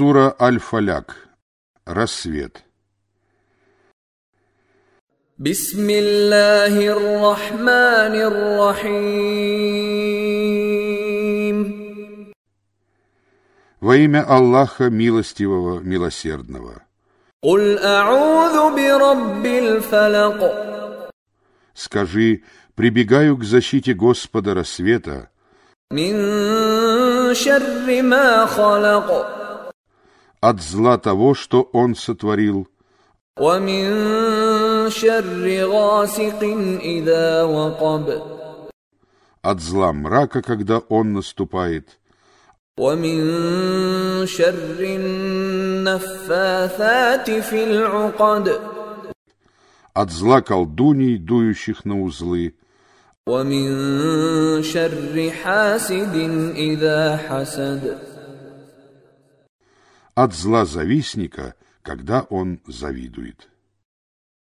Сура Аль-Фаляк. Рассвет. Бисмиллахир-Рахманир-Рахим. Во имя Аллаха Милостивого, Милосердного. Куль а'уду бираббил фалак. Скажи, прибегаю к защите Господа рассвета. Мин шарри ма халак от зла того, что Он сотворил, ومن شر غاسق إذا وقب от зла мрака, когда он наступает, ومن شر النفاثات في العقد от зла колдуний, дующих на узлы, ومن شر حاسد إذا حسد от зла завистника, когда он завидует.